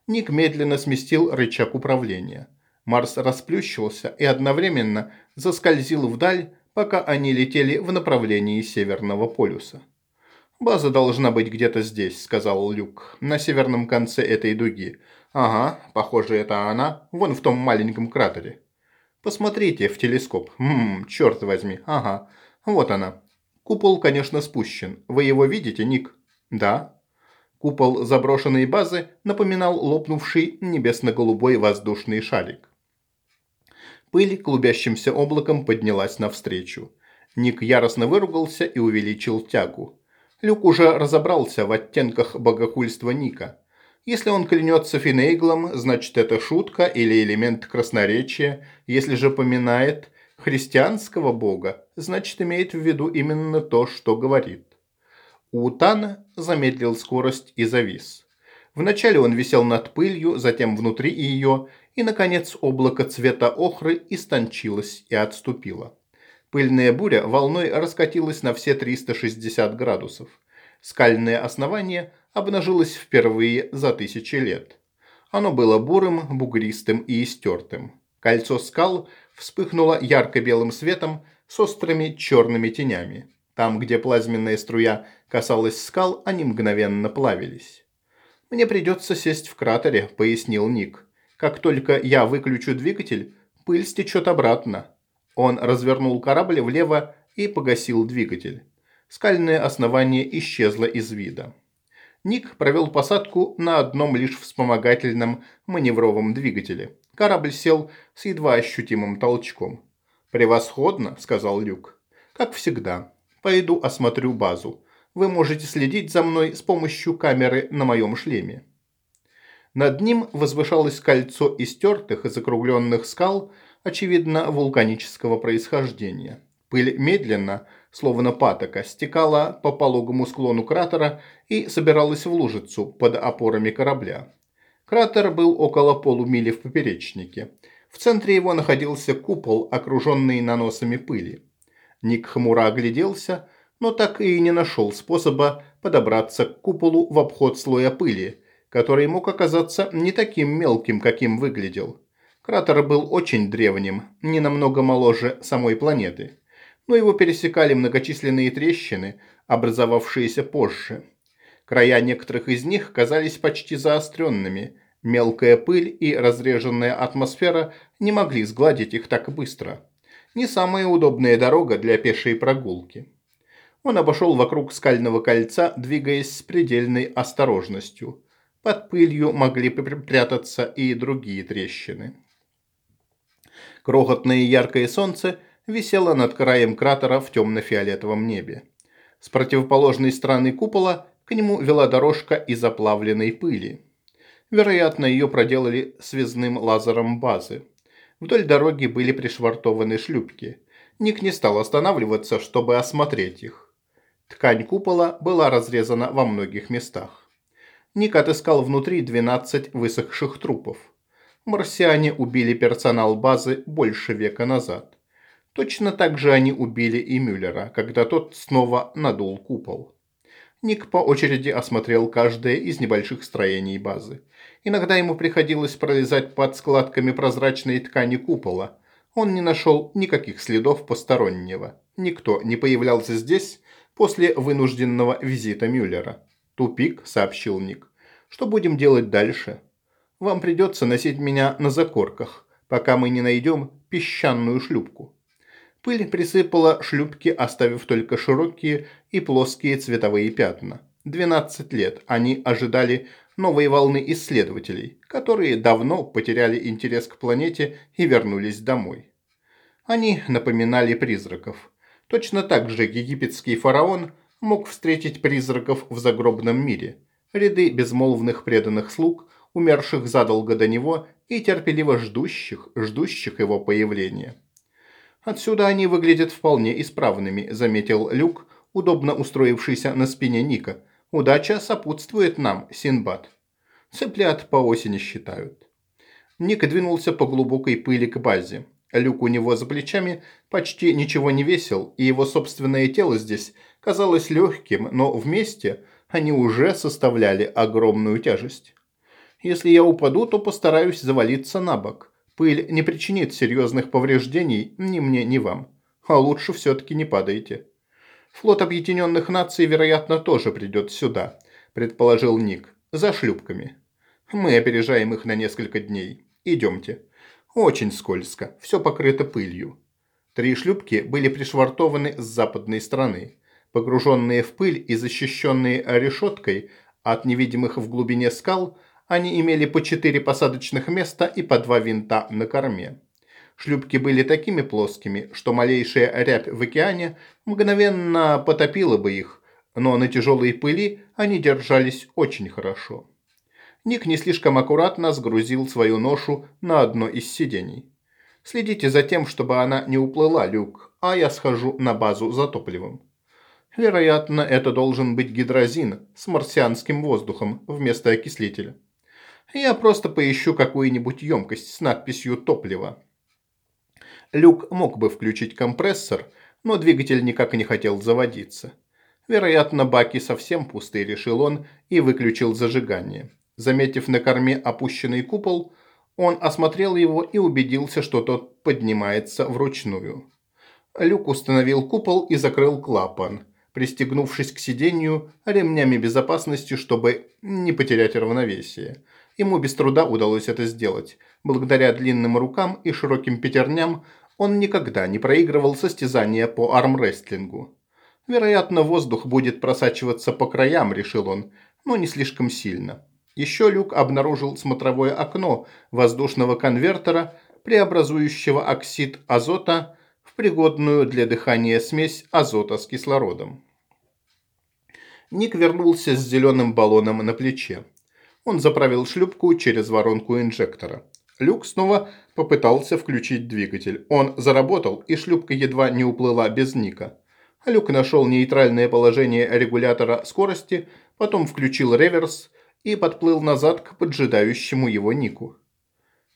Ник медленно сместил рычаг управления. Марс расплющился и одновременно заскользил вдаль, пока они летели в направлении Северного полюса. «База должна быть где-то здесь», – сказал Люк, – «на северном конце этой дуги. Ага, похоже, это она, вон в том маленьком кратере». «Посмотрите в телескоп. Ммм, черт возьми, ага, вот она». Купол, конечно, спущен. Вы его видите, Ник? Да. Купол заброшенной базы напоминал лопнувший небесно-голубой воздушный шарик. Пыль клубящимся облаком поднялась навстречу. Ник яростно выругался и увеличил тягу. Люк уже разобрался в оттенках богохульства Ника. Если он клянется Финейглом, значит это шутка или элемент красноречия. Если же поминает христианского бога, значит имеет в виду именно то, что говорит. Утан замедлил скорость и завис. Вначале он висел над пылью, затем внутри ее, и, наконец, облако цвета охры истончилось и отступило. Пыльная буря волной раскатилась на все 360 градусов. Скальное основание обнажилось впервые за тысячи лет. Оно было бурым, бугристым и истертым. Кольцо скал вспыхнуло ярко-белым светом с острыми черными тенями. Там, где плазменная струя касалась скал, они мгновенно плавились. «Мне придется сесть в кратере», – пояснил Ник. «Как только я выключу двигатель, пыль стечет обратно». Он развернул корабль влево и погасил двигатель. Скальное основание исчезло из вида. Ник провел посадку на одном лишь вспомогательном маневровом двигателе. Корабль сел с едва ощутимым толчком. «Превосходно», – сказал Люк. «Как всегда. Пойду осмотрю базу. Вы можете следить за мной с помощью камеры на моем шлеме». Над ним возвышалось кольцо истертых и закругленных скал, очевидно, вулканического происхождения. Пыль медленно, словно патока, стекала по пологому склону кратера и собиралась в лужицу под опорами корабля. Кратер был около полумили в поперечнике. В центре его находился купол, окруженный наносами пыли. Ник хмуро огляделся, но так и не нашел способа подобраться к куполу в обход слоя пыли, который мог оказаться не таким мелким, каким выглядел. Кратер был очень древним, не намного моложе самой планеты, но его пересекали многочисленные трещины, образовавшиеся позже. Края некоторых из них казались почти заостренными. Мелкая пыль и разреженная атмосфера не могли сгладить их так быстро. Не самая удобная дорога для пешей прогулки. Он обошел вокруг скального кольца, двигаясь с предельной осторожностью. Под пылью могли прятаться и другие трещины. Крохотное яркое солнце висело над краем кратера в темно-фиолетовом небе. С противоположной стороны купола к нему вела дорожка из оплавленной пыли. Вероятно, ее проделали связным лазером базы. Вдоль дороги были пришвартованы шлюпки. Ник не стал останавливаться, чтобы осмотреть их. Ткань купола была разрезана во многих местах. Ник отыскал внутри 12 высохших трупов. Марсиане убили персонал базы больше века назад. Точно так же они убили и Мюллера, когда тот снова надул купол. Ник по очереди осмотрел каждое из небольших строений базы. Иногда ему приходилось пролезать под складками прозрачной ткани купола. Он не нашел никаких следов постороннего. Никто не появлялся здесь после вынужденного визита Мюллера. «Тупик», — сообщил Ник. «Что будем делать дальше?» «Вам придется носить меня на закорках, пока мы не найдем песчаную шлюпку». Пыль присыпала шлюпки, оставив только широкие и плоские цветовые пятна. 12 лет они ожидали новой волны исследователей, которые давно потеряли интерес к планете и вернулись домой. Они напоминали призраков. Точно так же египетский фараон мог встретить призраков в загробном мире. Ряды безмолвных преданных слуг, умерших задолго до него и терпеливо ждущих, ждущих его появления. «Отсюда они выглядят вполне исправными», – заметил Люк, удобно устроившийся на спине Ника. «Удача сопутствует нам, Синбад». Цыплят по осени считают. Ник двинулся по глубокой пыли к базе. Люк у него за плечами почти ничего не весил, и его собственное тело здесь казалось легким, но вместе они уже составляли огромную тяжесть. Если я упаду, то постараюсь завалиться на бок. Пыль не причинит серьезных повреждений ни мне, ни вам. А лучше все-таки не падайте. Флот Объединенных Наций, вероятно, тоже придет сюда, предположил Ник, за шлюпками. Мы опережаем их на несколько дней. Идемте. Очень скользко, все покрыто пылью. Три шлюпки были пришвартованы с западной стороны. Погруженные в пыль и защищенные решеткой от невидимых в глубине скал, они имели по четыре посадочных места и по два винта на корме. Шлюпки были такими плоскими, что малейшая рябь в океане мгновенно потопила бы их, но на тяжелой пыли они держались очень хорошо. Ник не слишком аккуратно сгрузил свою ношу на одно из сидений. «Следите за тем, чтобы она не уплыла, Люк, а я схожу на базу за топливом». Вероятно, это должен быть гидрозин с марсианским воздухом вместо окислителя. Я просто поищу какую-нибудь емкость с надписью «топливо». Люк мог бы включить компрессор, но двигатель никак не хотел заводиться. Вероятно, баки совсем пустые, решил он и выключил зажигание. Заметив на корме опущенный купол, он осмотрел его и убедился, что тот поднимается вручную. Люк установил купол и закрыл клапан, пристегнувшись к сиденью ремнями безопасности, чтобы не потерять равновесие. Ему без труда удалось это сделать. Благодаря длинным рукам и широким пятерням он никогда не проигрывал состязания по армрестлингу. Вероятно, воздух будет просачиваться по краям, решил он, но не слишком сильно. Еще Люк обнаружил смотровое окно воздушного конвертера, преобразующего оксид азота в пригодную для дыхания смесь азота с кислородом. Ник вернулся с зеленым баллоном на плече. Он заправил шлюпку через воронку инжектора. Люк снова попытался включить двигатель. Он заработал, и шлюпка едва не уплыла без Ника. Люк нашел нейтральное положение регулятора скорости, потом включил реверс и подплыл назад к поджидающему его Нику.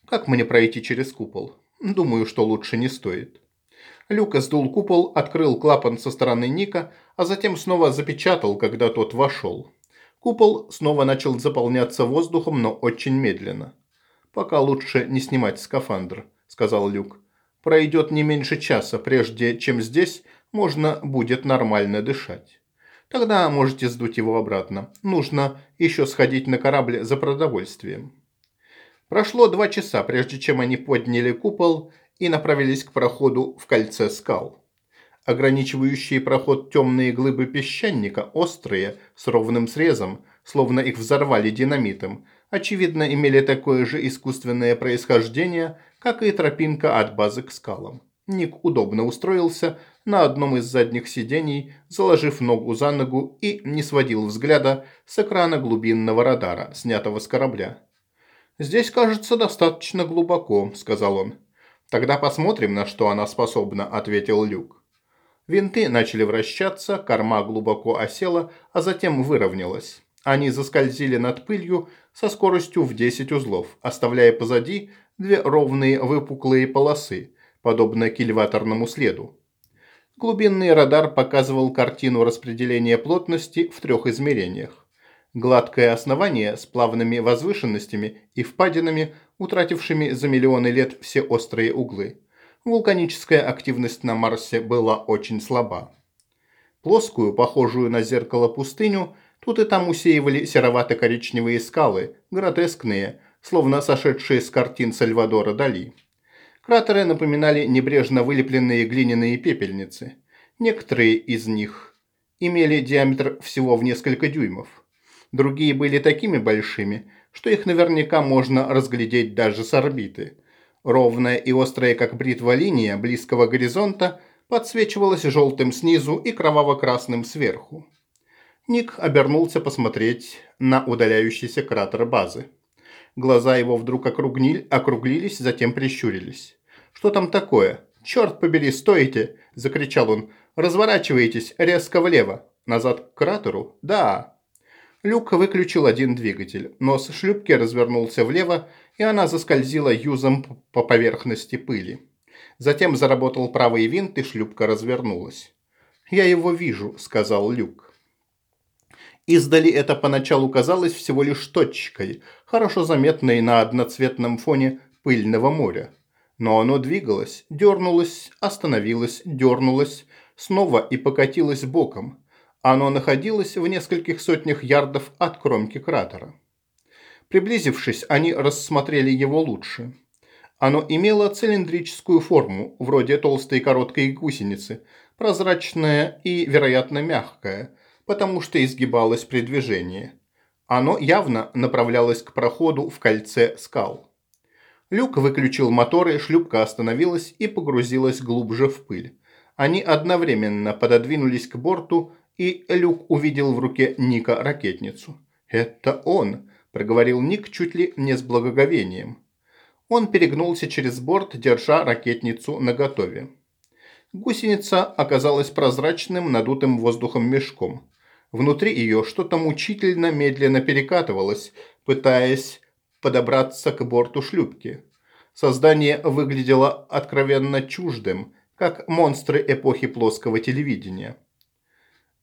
«Как мне пройти через купол? Думаю, что лучше не стоит». Люка сдул купол, открыл клапан со стороны Ника, а затем снова запечатал, когда тот вошел. Купол снова начал заполняться воздухом, но очень медленно. «Пока лучше не снимать скафандр», – сказал Люк. «Пройдет не меньше часа, прежде чем здесь можно будет нормально дышать». Тогда можете сдуть его обратно. Нужно еще сходить на корабль за продовольствием. Прошло два часа, прежде чем они подняли купол и направились к проходу в кольце скал. Ограничивающие проход темные глыбы песчаника, острые, с ровным срезом, словно их взорвали динамитом, очевидно имели такое же искусственное происхождение, как и тропинка от базы к скалам. Ник удобно устроился на одном из задних сидений, заложив ногу за ногу и не сводил взгляда с экрана глубинного радара, снятого с корабля. «Здесь, кажется, достаточно глубоко», – сказал он. «Тогда посмотрим, на что она способна», – ответил Люк. Винты начали вращаться, корма глубоко осела, а затем выровнялась. Они заскользили над пылью со скоростью в 10 узлов, оставляя позади две ровные выпуклые полосы, подобно кильваторному следу. Глубинный радар показывал картину распределения плотности в трех измерениях. Гладкое основание с плавными возвышенностями и впадинами, утратившими за миллионы лет все острые углы. Вулканическая активность на Марсе была очень слаба. Плоскую, похожую на зеркало пустыню, тут и там усеивали серовато-коричневые скалы, гротескные, словно сошедшие с картин Сальвадора Дали. Кратеры напоминали небрежно вылепленные глиняные пепельницы. Некоторые из них имели диаметр всего в несколько дюймов. Другие были такими большими, что их наверняка можно разглядеть даже с орбиты. Ровная и острая, как бритва линия близкого горизонта, подсвечивалась желтым снизу и кроваво-красным сверху. Ник обернулся посмотреть на удаляющийся кратер базы. Глаза его вдруг округнили, округлились, затем прищурились. «Что там такое? Черт побери, стойте!» – закричал он. «Разворачивайтесь резко влево. Назад к кратеру? Да!» Люк выключил один двигатель. Нос шлюпки развернулся влево, и она заскользила юзом по поверхности пыли. Затем заработал правый винт, и шлюпка развернулась. «Я его вижу», – сказал Люк. Издали это поначалу казалось всего лишь точкой, хорошо заметной на одноцветном фоне пыльного моря. Но оно двигалось, дернулось, остановилось, дернулось, снова и покатилось боком. Оно находилось в нескольких сотнях ярдов от кромки кратера. Приблизившись, они рассмотрели его лучше. Оно имело цилиндрическую форму, вроде толстой короткой гусеницы, прозрачная и, вероятно, мягкая, потому что изгибалось при движении. Оно явно направлялось к проходу в кольце скал. Люк выключил моторы, шлюпка остановилась и погрузилась глубже в пыль. Они одновременно пододвинулись к борту, и Люк увидел в руке Ника ракетницу. «Это он!» – проговорил Ник чуть ли не с благоговением. Он перегнулся через борт, держа ракетницу наготове. Гусеница оказалась прозрачным, надутым воздухом мешком. Внутри ее что-то мучительно медленно перекатывалось, пытаясь подобраться к борту шлюпки. Создание выглядело откровенно чуждым, как монстры эпохи плоского телевидения.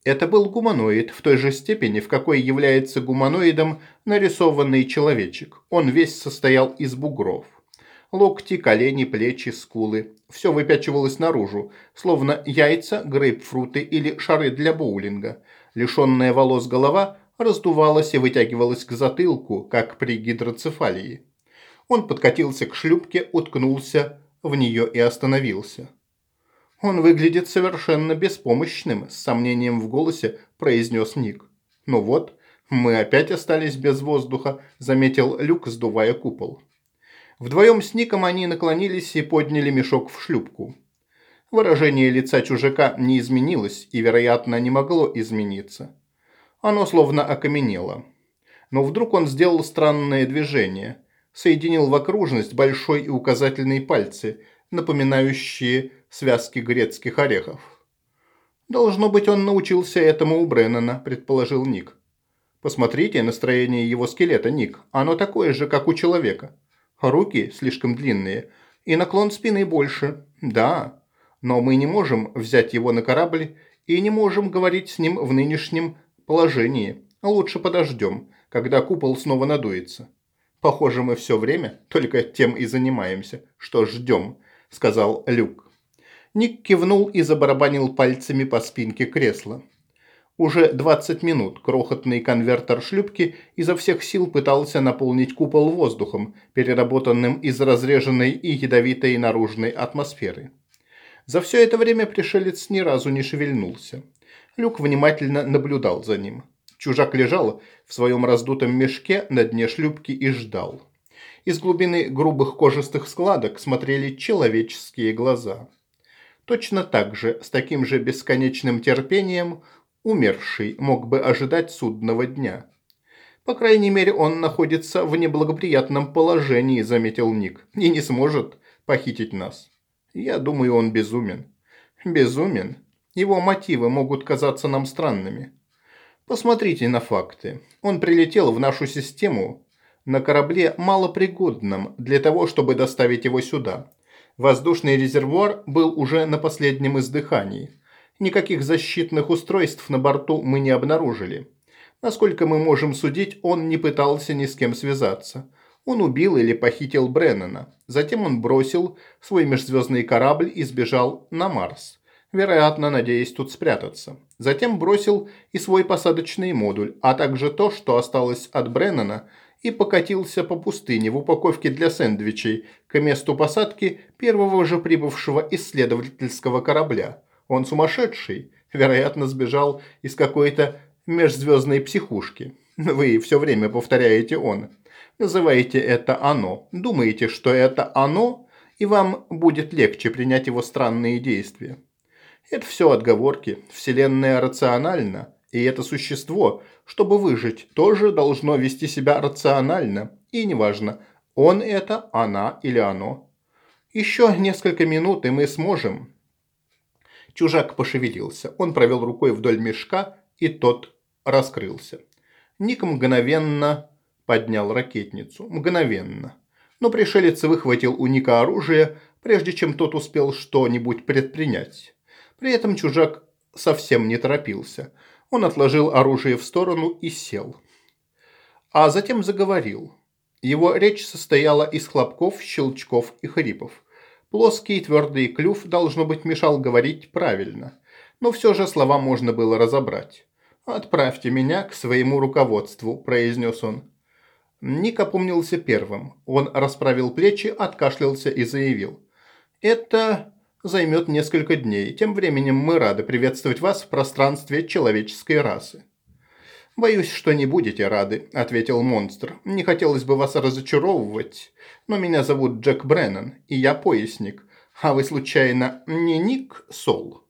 Это был гуманоид в той же степени, в какой является гуманоидом нарисованный человечек. Он весь состоял из бугров. Локти, колени, плечи, скулы. Все выпячивалось наружу, словно яйца, грейпфруты или шары для боулинга. Лишенная волос голова раздувалась и вытягивалась к затылку, как при гидроцефалии. Он подкатился к шлюпке, уткнулся в нее и остановился. «Он выглядит совершенно беспомощным», – с сомнением в голосе произнес Ник. «Ну вот, мы опять остались без воздуха», – заметил Люк, сдувая купол. Вдвоем с Ником они наклонились и подняли мешок в шлюпку. Выражение лица чужака не изменилось и, вероятно, не могло измениться. Оно словно окаменело. Но вдруг он сделал странное движение. Соединил в окружность большой и указательный пальцы, напоминающие связки грецких орехов. «Должно быть, он научился этому у Бреннана», – предположил Ник. «Посмотрите настроение его скелета, Ник. Оно такое же, как у человека. Руки слишком длинные, и наклон спины больше. Да, но мы не можем взять его на корабль и не можем говорить с ним в нынешнем положении. Лучше подождем, когда купол снова надуется. Похоже, мы все время только тем и занимаемся, что ждем, сказал Люк. Ник кивнул и забарабанил пальцами по спинке кресла. Уже 20 минут крохотный конвертер шлюпки изо всех сил пытался наполнить купол воздухом, переработанным из разреженной и ядовитой наружной атмосферы. За все это время пришелец ни разу не шевельнулся. Люк внимательно наблюдал за ним. Чужак лежал в своем раздутом мешке на дне шлюпки и ждал. Из глубины грубых кожистых складок смотрели человеческие глаза. Точно так же, с таким же бесконечным терпением – умерший мог бы ожидать судного дня. По крайней мере, он находится в неблагоприятном положении, заметил Ник, и не сможет похитить нас. Я думаю, он безумен. Безумен? Его мотивы могут казаться нам странными. Посмотрите на факты. Он прилетел в нашу систему на корабле малопригодном для того, чтобы доставить его сюда. Воздушный резервуар был уже на последнем издыхании. Никаких защитных устройств на борту мы не обнаружили. Насколько мы можем судить, он не пытался ни с кем связаться. Он убил или похитил Бреннана. Затем он бросил свой межзвездный корабль и сбежал на Марс. Вероятно, надеясь тут спрятаться. Затем бросил и свой посадочный модуль, а также то, что осталось от Бреннана, и покатился по пустыне в упаковке для сэндвичей к месту посадки первого же прибывшего исследовательского корабля – он сумасшедший, вероятно, сбежал из какой-то межзвездной психушки. Вы все время повторяете «он». Называете это «оно». Думаете, что это «оно», и вам будет легче принять его странные действия. Это все отговорки. Вселенная рациональна, и это существо, чтобы выжить, тоже должно вести себя рационально. И неважно, он это, она или оно. Еще несколько минут, и мы сможем, Чужак пошевелился. Он провел рукой вдоль мешка, и тот раскрылся. Ник мгновенно поднял ракетницу. Мгновенно. Но пришелец выхватил у Ника оружие, прежде чем тот успел что-нибудь предпринять. При этом чужак совсем не торопился. Он отложил оружие в сторону и сел. А затем заговорил. Его речь состояла из хлопков, щелчков и хрипов. Плоский твердый клюв, должно быть, мешал говорить правильно. Но все же слова можно было разобрать. «Отправьте меня к своему руководству», – произнес он. Ник опомнился первым. Он расправил плечи, откашлялся и заявил. «Это займет несколько дней. Тем временем мы рады приветствовать вас в пространстве человеческой расы». «Боюсь, что не будете рады», – ответил монстр. «Не хотелось бы вас разочаровывать, но меня зовут Джек Бреннан, и я поясник. А вы, случайно, не Ник Сол?»